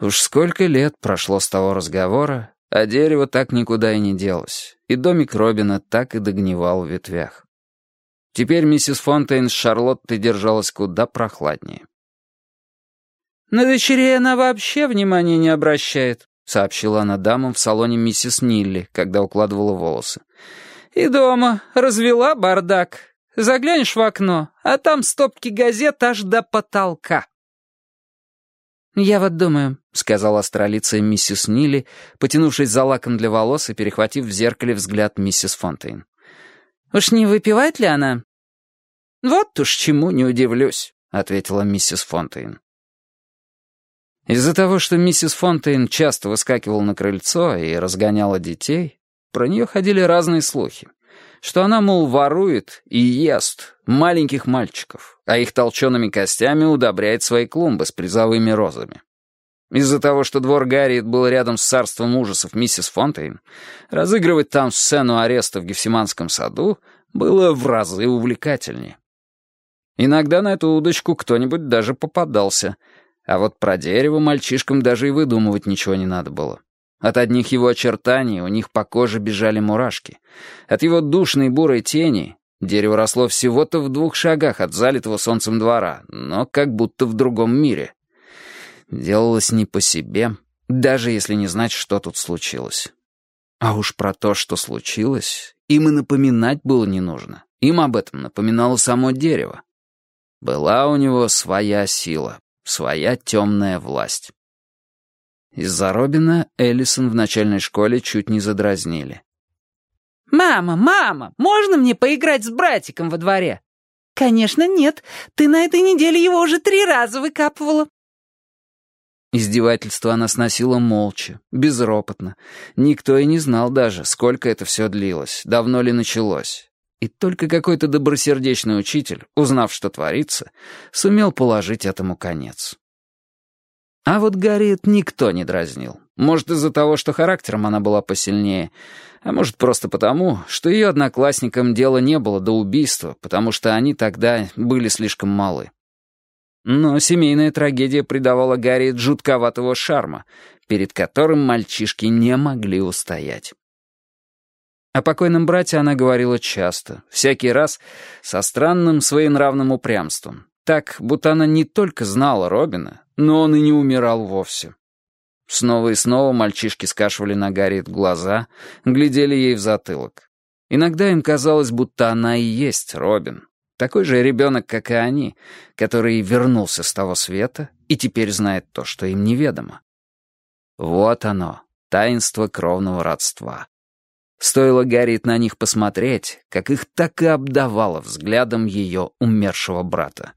Уж сколько лет прошло с того разговора, а дерево так никуда и не делось, и домик Робина так и догнивал в ветвях. Теперь миссис Фонтейн с Шарлоттой держалась куда прохладнее. «На дочерей она вообще внимания не обращает», — сообщила она дамам в салоне миссис Нилли, когда укладывала волосы. «И дома развела бардак. Заглянешь в окно, а там стопки газет аж до потолка». «Я вот думаю», — сказала астролиция миссис Нилли, потянувшись за лаком для волос и перехватив в зеркале взгляд миссис Фонтейн. «Уж не выпивает ли она?» «Вот уж чему не удивлюсь», — ответила миссис Фонтейн. Из-за того, что миссис Фонтейн часто выскакивала на крыльцо и разгоняла детей, про нее ходили разные слухи что она, мол, ворует и ест маленьких мальчиков, а их толчеными костями удобряет свои клумбы с призовыми розами. Из-за того, что двор Гарриет был рядом с царством ужасов миссис Фонтейн, разыгрывать там сцену ареста в Гефсиманском саду было в разы увлекательнее. Иногда на эту удочку кто-нибудь даже попадался, а вот про дерево мальчишкам даже и выдумывать ничего не надо было. От одних его очертаний у них по коже бежали мурашки. От его душной бурой тени дерево росло всего-то в двух шагах от залитого солнцем двора, но как будто в другом мире. Делалось не по себе, даже если не знать, что тут случилось. А уж про то, что случилось, им и напоминать было не нужно. Им об этом напоминало само дерево. Была у него своя сила, своя темная власть. Из-за Робина Эллисон в начальной школе чуть не задразнили. «Мама, мама, можно мне поиграть с братиком во дворе?» «Конечно нет. Ты на этой неделе его уже три раза выкапывала». Издевательство она сносила молча, безропотно. Никто и не знал даже, сколько это все длилось, давно ли началось. И только какой-то добросердечный учитель, узнав, что творится, сумел положить этому конец. А вот Гарриет никто не дразнил. Может, из-за того, что характером она была посильнее, а может, просто потому, что ее одноклассникам дела не было до убийства, потому что они тогда были слишком малы. Но семейная трагедия придавала Гарриет жутковатого шарма, перед которым мальчишки не могли устоять. О покойном брате она говорила часто, всякий раз со странным своенравным упрямством, так, будто она не только знала Робина, но он и не умирал вовсе. Снова и снова мальчишки скашивали на Гарриет глаза, глядели ей в затылок. Иногда им казалось, будто она и есть Робин. Такой же ребенок, как и они, который вернулся с того света и теперь знает то, что им неведомо. Вот оно, таинство кровного родства. Стоило Гарриет на них посмотреть, как их так и обдавало взглядом ее умершего брата.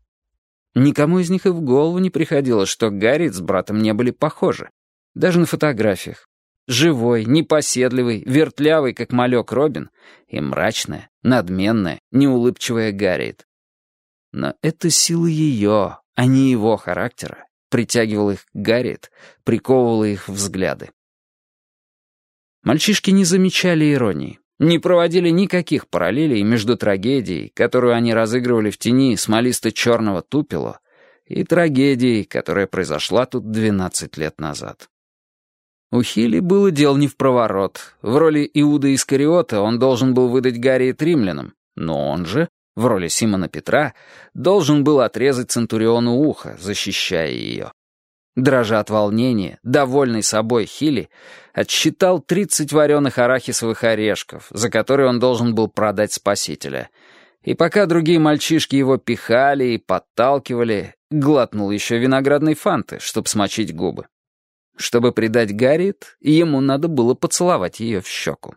Никому из них и в голову не приходило, что Гарри с братом не были похожи. Даже на фотографиях. Живой, непоседливый, вертлявый, как малек Робин, и мрачная, надменная, неулыбчивая Гарриет. Но это сила ее, а не его характера, притягивала их к Гарриет, приковывала их взгляды. Мальчишки не замечали иронии не проводили никаких параллелей между трагедией, которую они разыгрывали в тени смолисто-черного тупила, и трагедией, которая произошла тут 12 лет назад. У Хилли было дело не в проворот. В роли Иуда Искариота он должен был выдать Гарри римлянам, но он же, в роли Симона Петра, должен был отрезать Центуриону ухо, защищая ее. Дрожа от волнения, довольный собой Хили, отсчитал тридцать вареных арахисовых орешков, за которые он должен был продать спасителя. И пока другие мальчишки его пихали и подталкивали, глотнул еще виноградной фанты, чтобы смочить губы. Чтобы предать Гарриет, ему надо было поцеловать ее в щеку.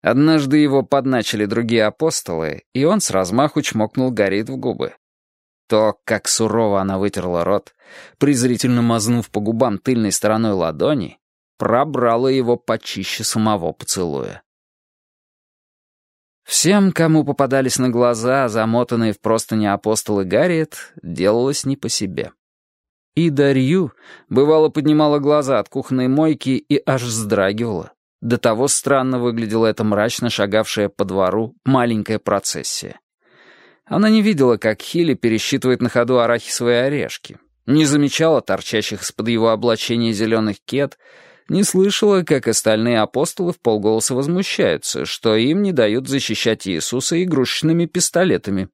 Однажды его подначили другие апостолы, и он с размаху чмокнул Гарриет в губы. То, как сурово она вытерла рот, презрительно мазнув по губам тыльной стороной ладони, пробрало его почище самого поцелуя. Всем, кому попадались на глаза, замотанные в простыни апостолы Гарриет, делалось не по себе. И Дарью, бывало, поднимала глаза от кухонной мойки и аж вздрагивала. До того странно выглядела эта мрачно шагавшая по двору маленькая процессия. Она не видела, как Хилли пересчитывает на ходу арахисовые орешки. не замечала торчащих из-под его облачения зеленых кет, не слышала, как остальные апостолы в полголоса возмущаются, что им не дают защищать Иисуса игрушечными пистолетами.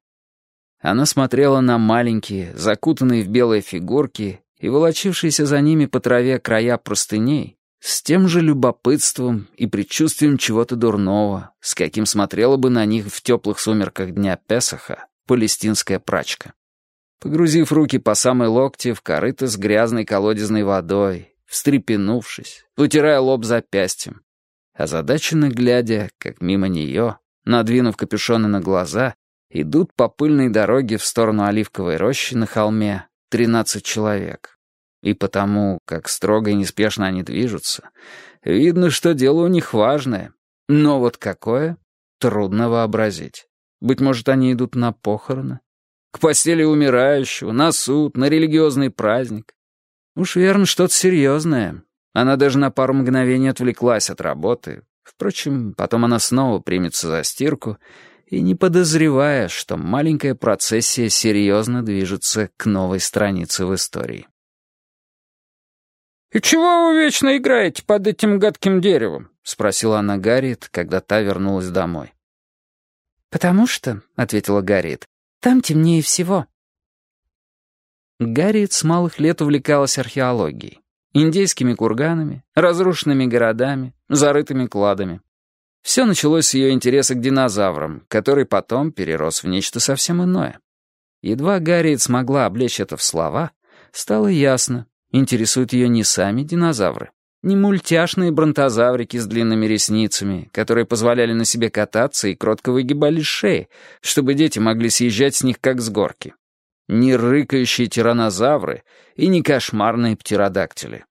Она смотрела на маленькие, закутанные в белые фигурки и волочившиеся за ними по траве края простыней, с тем же любопытством и предчувствием чего-то дурного, с каким смотрела бы на них в теплых сумерках дня Песаха палестинская прачка. Погрузив руки по самой локти в корыто с грязной колодезной водой, встрепенувшись, утирая лоб запястьем, озадаченно глядя, как мимо нее, надвинув капюшоны на глаза, идут по пыльной дороге в сторону оливковой рощи на холме тринадцать человек. И потому, как строго и неспешно они движутся, видно, что дело у них важное. Но вот какое, трудно вообразить. Быть может, они идут на похороны? К постели умирающего, на суд, на религиозный праздник. Уж верно, что-то серьезное. Она даже на пару мгновений отвлеклась от работы. Впрочем, потом она снова примется за стирку и не подозревая, что маленькая процессия серьезно движется к новой странице в истории. «И чего вы вечно играете под этим гадким деревом?» — спросила она Гарриет, когда та вернулась домой. «Потому что», — ответила Гарриет, — «там темнее всего». Гарриет с малых лет увлекалась археологией, индейскими курганами, разрушенными городами, зарытыми кладами. Все началось с ее интереса к динозаврам, который потом перерос в нечто совсем иное. Едва Гарриет смогла облечь это в слова, стало ясно, Интересуют ее не сами динозавры, не мультяшные бронтозаврики с длинными ресницами, которые позволяли на себе кататься и кротко выгибали шеи, чтобы дети могли съезжать с них как с горки. Не рыкающие тиранозавры и не кошмарные птеродактили.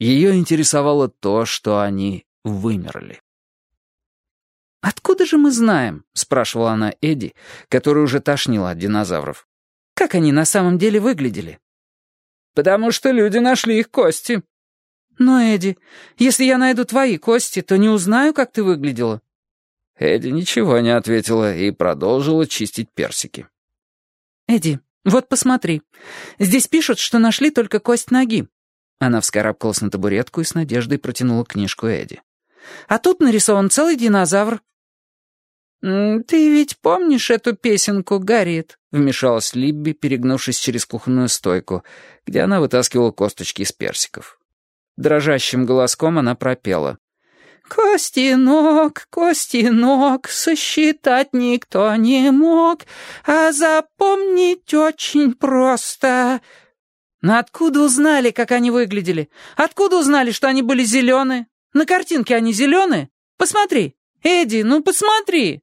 Ее интересовало то, что они вымерли. «Откуда же мы знаем?» — спрашивала она Эдди, которая уже тошнила от динозавров. «Как они на самом деле выглядели?» Потому что люди нашли их кости». «Но, Эдди, если я найду твои кости, то не узнаю, как ты выглядела». Эдди ничего не ответила и продолжила чистить персики. «Эдди, вот посмотри. Здесь пишут, что нашли только кость ноги». Она вскарабкалась на табуретку и с надеждой протянула книжку Эдди. «А тут нарисован целый динозавр». «Ты ведь помнишь эту песенку, Гарриет?» — вмешалась Либби, перегнувшись через кухонную стойку, где она вытаскивала косточки из персиков. Дрожащим голоском она пропела. «Кости ног, кости ног, сосчитать никто не мог, а запомнить очень просто». «Но откуда узнали, как они выглядели? Откуда узнали, что они были зеленые? На картинке они зеленые? Посмотри, Эдди, ну посмотри!»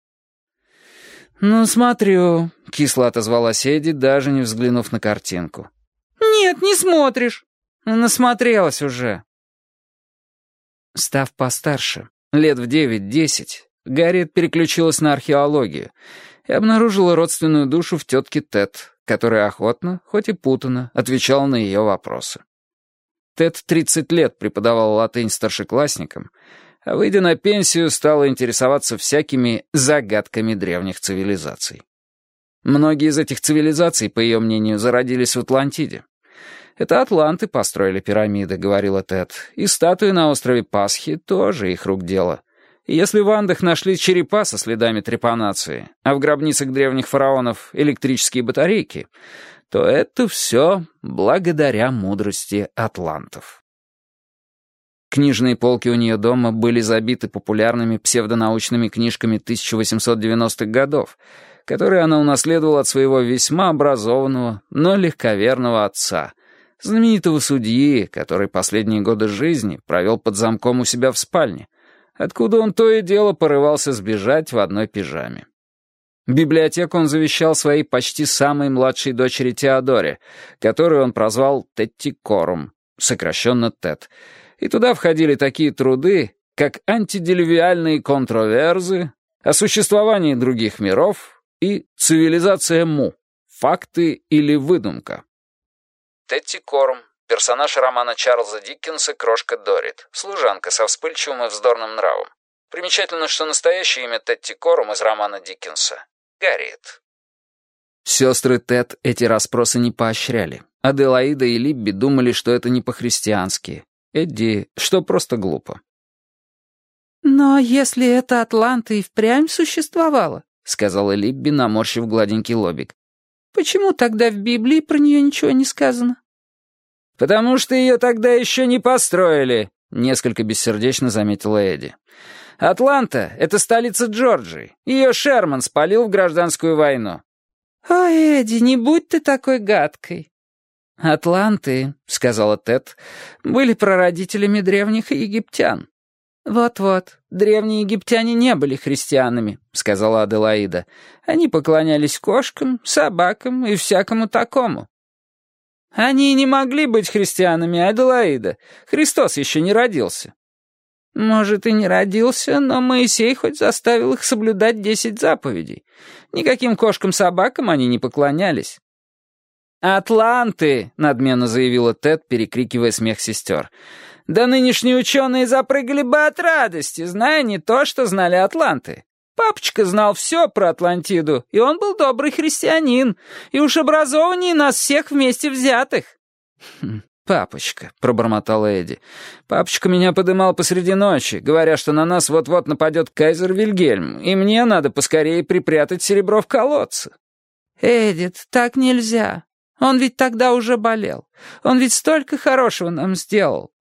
«Ну, смотрю», — кисло отозвалась Эдди, даже не взглянув на картинку. «Нет, не смотришь». «Насмотрелась уже». Став постарше, лет в девять-десять, Гарриет переключилась на археологию и обнаружила родственную душу в тетке Тед, которая охотно, хоть и путанно, отвечала на ее вопросы. Тед 30 лет преподавал латынь старшеклассникам, а выйдя на пенсию, стала интересоваться всякими загадками древних цивилизаций. Многие из этих цивилизаций, по ее мнению, зародились в Атлантиде. «Это атланты построили пирамиды», — говорила Тед, «и статуи на острове Пасхи тоже их рук дело. И если в Андах нашли черепа со следами трепанации, а в гробницах древних фараонов электрические батарейки, то это все благодаря мудрости атлантов». Книжные полки у нее дома были забиты популярными псевдонаучными книжками 1890-х годов, которые она унаследовала от своего весьма образованного, но легковерного отца, знаменитого судьи, который последние годы жизни провел под замком у себя в спальне, откуда он то и дело порывался сбежать в одной пижаме. Библиотеку он завещал своей почти самой младшей дочери Теодоре, которую он прозвал Тетти Корум, сокращенно Тет, и туда входили такие труды, как антиделювиальные контроверзы, о существовании других миров и цивилизация Му, факты или выдумка. Тетти Корм, персонаж романа Чарльза Диккенса «Крошка Дорит», служанка со вспыльчивым и вздорным нравом. Примечательно, что настоящее имя Тетти Корм из романа Диккенса — Гарриет. Сестры Тед эти расспросы не поощряли, Аделаида и Либби думали, что это не по-христиански. Эдди, что просто глупо. «Но если это Атланта и впрямь существовала», — сказала Либби, наморщив гладенький лобик, «почему тогда в Библии про нее ничего не сказано?» «Потому что ее тогда еще не построили», — несколько бессердечно заметила Эдди. «Атланта — это столица Джорджии. Ее Шерман спалил в гражданскую войну». «О, Эдди, не будь ты такой гадкой». «Атланты», — сказала Тед, — «были прародителями древних египтян». «Вот-вот, древние египтяне не были христианами», — сказала Аделаида. «Они поклонялись кошкам, собакам и всякому такому». «Они не могли быть христианами, Аделаида. Христос еще не родился». «Может, и не родился, но Моисей хоть заставил их соблюдать десять заповедей. Никаким кошкам-собакам они не поклонялись». «Атланты!» — надменно заявила Тед, перекрикивая смех сестер. Да нынешние ученые запрыгали бы от радости, зная не то, что знали атланты. Папочка знал все про Атлантиду, и он был добрый христианин, и уж образованнее нас всех вместе взятых». «Хм, «Папочка», — пробормотал Эдди. «Папочка меня подымал посреди ночи, говоря, что на нас вот-вот нападет кайзер Вильгельм, и мне надо поскорее припрятать серебро в колодце». «Эдит, так нельзя. Он ведь тогда уже болел. Он ведь столько хорошего нам сделал».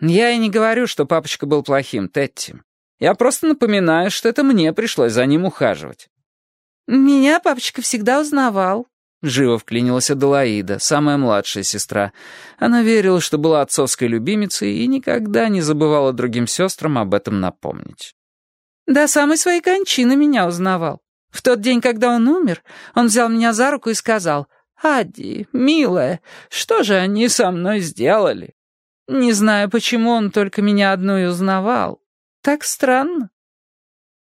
«Я и не говорю, что папочка был плохим, Тетти. Я просто напоминаю, что это мне пришлось за ним ухаживать». «Меня папочка всегда узнавал», — живо вклинилась Аделаида, самая младшая сестра. Она верила, что была отцовской любимицей и никогда не забывала другим сестрам об этом напомнить. «До самой своей кончины меня узнавал. В тот день, когда он умер, он взял меня за руку и сказал, «Ади, милая, что же они со мной сделали?» Не знаю, почему он только меня одну и узнавал. Так странно.